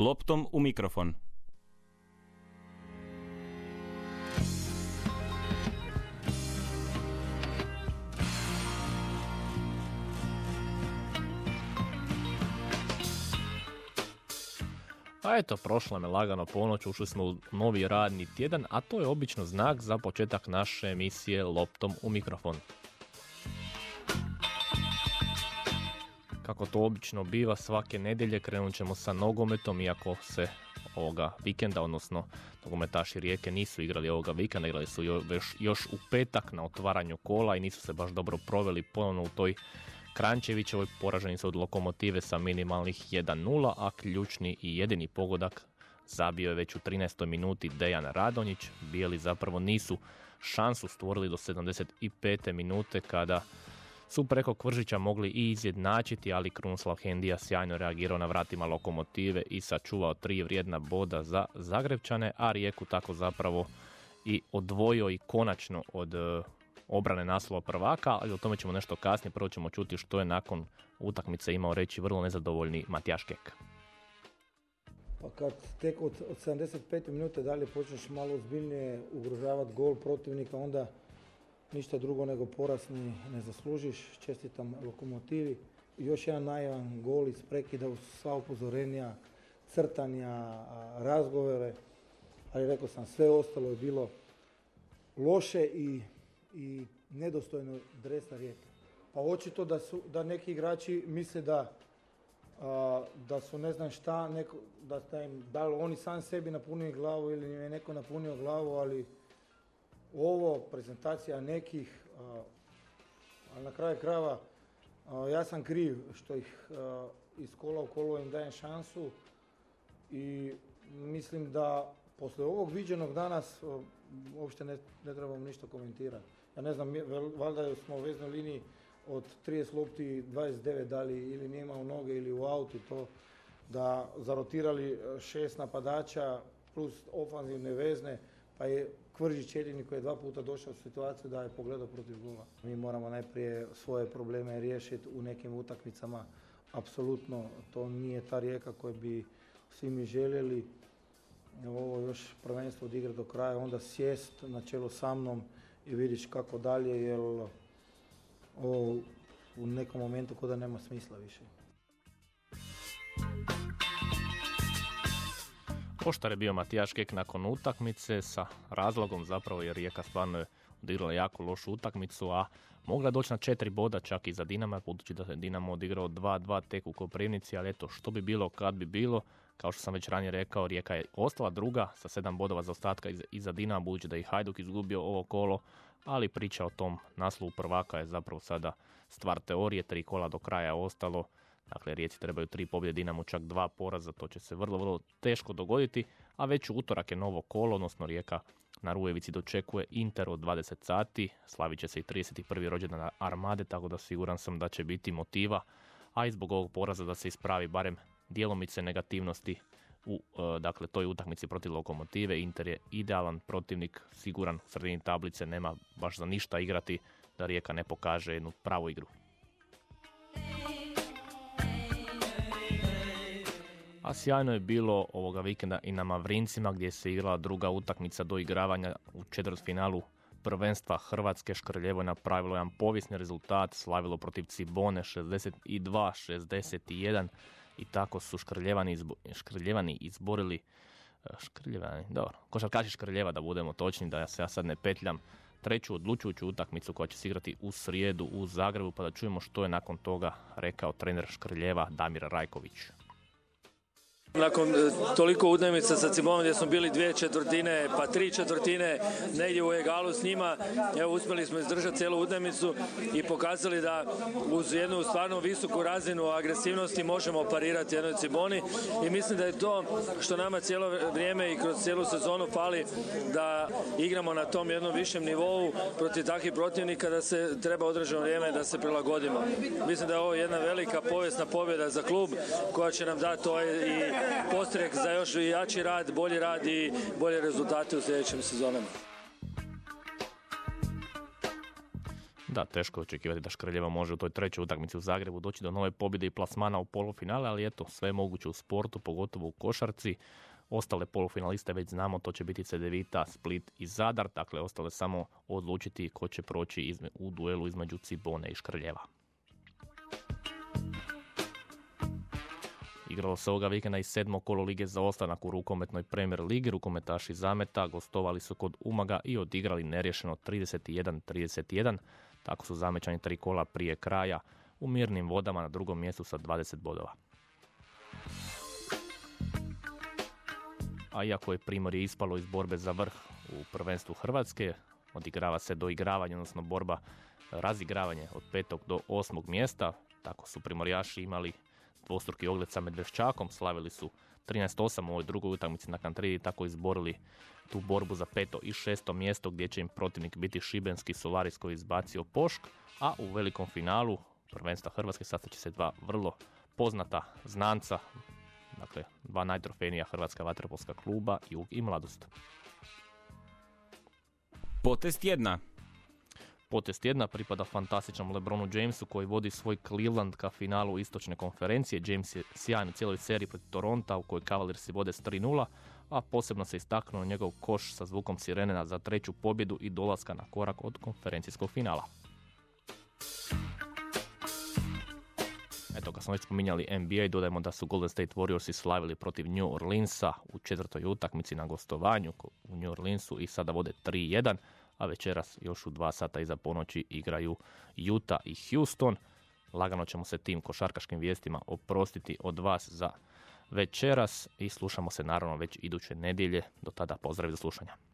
Loptom u mikrofon. A eto, prošla me lagano ponoć, ušli smo u novi radni tjedan, a to je obično znak za početak naše emisije Loptom u mikrofon. Kako to obično biva, svake nedjelje krenut ćemo sa nogometom, iako se ovoga vikenda, odnosno nogometaši Rijeke nisu igrali ovoga vikenda, igrali su još, još u petak na otvaranju kola i nisu se baš dobro proveli ponovno u toj Krančevićevoj poraženi su od lokomotive sa minimalnih 1-0, a ključni i jedini pogodak zabio je već u 13. minuti Dejan Radonjić. Bijeli zapravo nisu šansu stvorili do 75. minute kada su preko Kvržića mogli i izjednačiti, ali Krunoslav Hendija sjajno reagirao na vratima lokomotive i sačuvao tri vrijedna boda za Zagrebčane, a Rijeku tako zapravo i odvojio i konačno od e, obrane naslova prvaka, ali o tome ćemo nešto kasnije. Prvo ćemo čuti što je nakon utakmice imao reći vrlo nezadovoljni Matijaš Kek. Pa kad tek od, od 75 minute dalje počneš malo ozbiljnije ugrožavati gol protivnika, onda ništa drugo nego poraz ne zaslužiš. Čestitam lokomotivi. Još jedan najavan gol iz prekida uz sva upozorenja, crtanja, razgovore. Ali rekao sam, sve ostalo je bilo loše i, i nedostojno dresa rijeka. Pa očito da, su, da neki igrači misle da, da su ne znam šta, neko, da, im, da li oni sam sebi napunili glavu ili im je neko napunio glavu, ali ovo, prezentacija nekih, ali na kraju krajeva ja sam kriv što ih iz kola u kolo im dajem šansu i mislim da posle ovog viđenog danas uopšte ne, ne trebamo ništa komentirati. Ja ne znam, valjda smo u veznoj liniji od 30 lopti 29 dali ili nema u noge ili u auti to da zarotirali šest napadača plus ofanzivne vezne pa je Kvržić jedini koji je dva puta došao u situaciju da je pogledao protiv gola. Mi moramo najprije svoje probleme riješiti u nekim utakmicama. Apsolutno to nije ta rijeka koju bi svi mi željeli. Ovo još prvenstvo odigra do kraja, onda sjest na čelo sa mnom i vidiš kako dalje, jer ovo u nekom momentu kod nema smisla više. Poštar je bio Matijaš Kek nakon utakmice sa razlogom zapravo jer Rijeka stvarno je odigrala jako lošu utakmicu, a mogla doći na četiri boda čak i za Dinama, budući da se Dinamo odigrao 2-2 tek u Koprivnici, ali eto što bi bilo kad bi bilo, kao što sam već ranije rekao, Rijeka je ostala druga sa sedam bodova za ostatka iza Dinama, budući da je Hajduk izgubio ovo kolo, ali priča o tom naslovu prvaka je zapravo sada stvar teorije, tri kola do kraja ostalo, Dakle, Rijeci trebaju tri pobjede, Dinamo čak dva poraza, to će se vrlo, vrlo teško dogoditi, a već u utorak je novo kolo, odnosno Rijeka na Rujevici dočekuje Inter od 20 sati, slavit će se i 31. rođendan Armade, tako da siguran sam da će biti motiva, a i zbog ovog poraza da se ispravi barem djelomice negativnosti u e, dakle, toj utakmici protiv lokomotive. Inter je idealan protivnik, siguran u sredini tablice, nema baš za ništa igrati da Rijeka ne pokaže jednu pravu igru. A sjajno je bilo ovoga vikenda i na Mavrincima gdje se igrala druga utakmica do igravanja u četvrtfinalu prvenstva Hrvatske Škrljevo je napravilo jedan povijesni rezultat, slavilo protiv Cibone 62-61 i tako su Škrljevani, izbo, škrljevani izborili e, Škrljevani, dobro, košarkaši Škrljeva da budemo točni, da ja se ja sad ne petljam, treću odlučujuću utakmicu koja će se igrati u srijedu u Zagrebu, pa da čujemo što je nakon toga rekao trener Škrljeva Damir Rajković. Nakon e, toliko utakmica sa Cibonom gdje smo bili dvije četvrtine, pa tri četvrtine negdje u egalu s njima, evo uspjeli smo izdržati cijelu utakmicu i pokazali da uz jednu stvarno visoku razinu agresivnosti možemo parirati jednoj Ciboni i mislim da je to što nama cijelo vrijeme i kroz cijelu sezonu fali da igramo na tom jednom višem nivou protiv takvih protivnika da se treba određeno vrijeme da se prilagodimo. Mislim da je ovo jedna velika povijesna pobjeda za klub koja će nam dati ovaj i postrek za još jači rad, bolji rad i bolje rezultate u sljedećim sezonama. Da, teško očekivati da Škrljeva može u toj trećoj utakmici u Zagrebu doći do nove pobjede i plasmana u polufinale, ali eto, sve je moguće u sportu, pogotovo u košarci. Ostale polufinaliste već znamo, to će biti Cedevita, Split i Zadar, dakle ostale samo odlučiti ko će proći u duelu između Cibone i Škrljeva. Igralo se ovoga vikenda i sedmo kolo lige za ostanak u rukometnoj Premier ligi. Rukometaši Zameta gostovali su kod Umaga i odigrali nerješeno 31-31. Tako su zamećani tri kola prije kraja u mirnim vodama na drugom mjestu sa 20 bodova. A iako je Primorje ispalo iz borbe za vrh u prvenstvu Hrvatske, odigrava se doigravanje, odnosno borba razigravanje od petog do osmog mjesta. Tako su Primorjaši imali dvostruki ogled sa Medveščakom, slavili su 13-8 u ovoj drugoj utakmici na Kantridi, tako izborili tu borbu za peto i šesto mjesto gdje će im protivnik biti Šibenski Solaris koji izbacio Pošk, a u velikom finalu prvenstva Hrvatske sastaće se dva vrlo poznata znanca, dakle dva najtrofejnija hrvatska vaterpolska kluba, Jug i Mladost. Potest jedna. Potest jedna pripada fantastičnom Lebronu Jamesu koji vodi svoj Cleveland ka finalu istočne konferencije. James je sjajan u cijeloj seriji protiv Toronta u kojoj Cavaliersi vode s 3-0, a posebno se istaknuo njegov koš sa zvukom sirenena za treću pobjedu i dolaska na korak od konferencijskog finala. Eto, kad smo već spominjali NBA, dodajemo da su Golden State Warriorsi slavili protiv New Orleansa u četvrtoj utakmici na gostovanju u New Orleansu i sada vode 3-1 a večeras još u dva sata iza ponoći igraju Utah i Houston. Lagano ćemo se tim košarkaškim vijestima oprostiti od vas za večeras i slušamo se naravno već iduće nedjelje. Do tada pozdrav za slušanja.